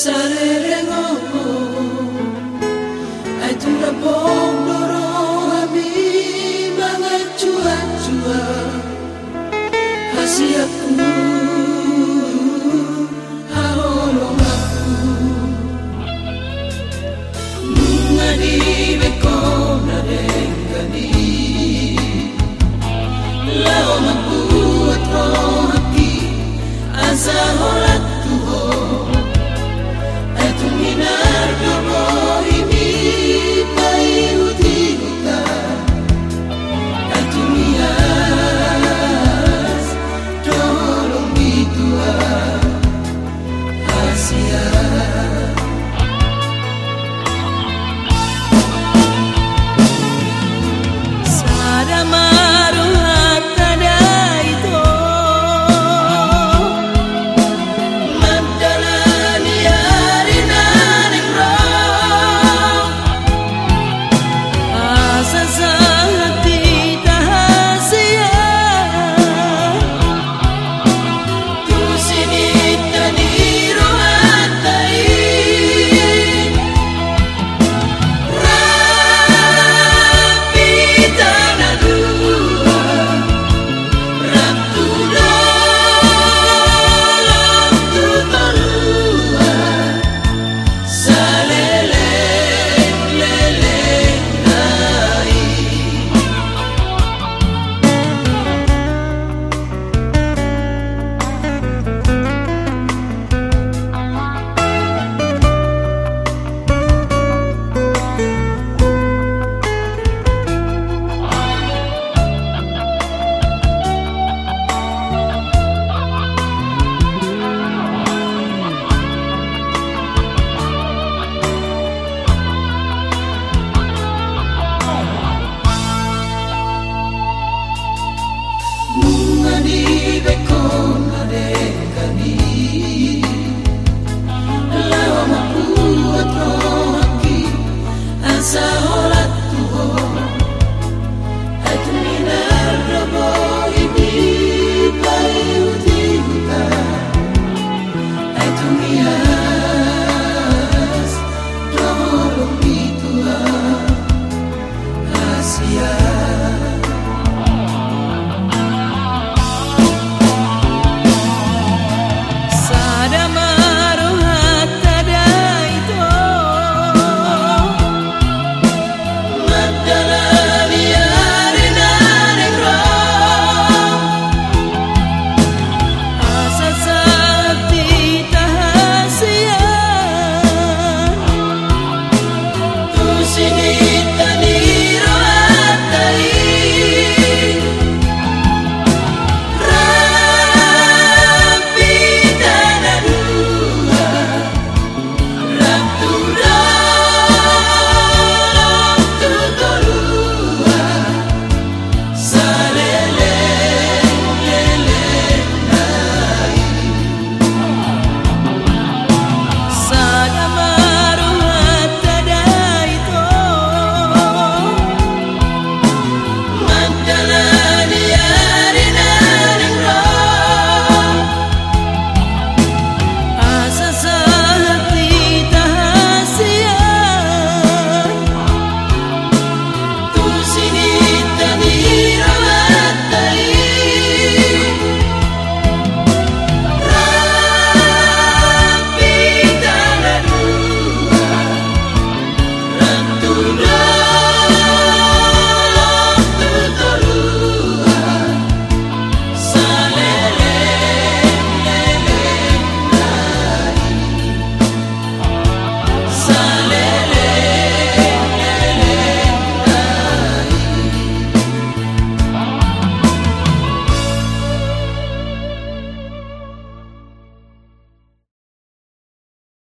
Salut gracias. on the day.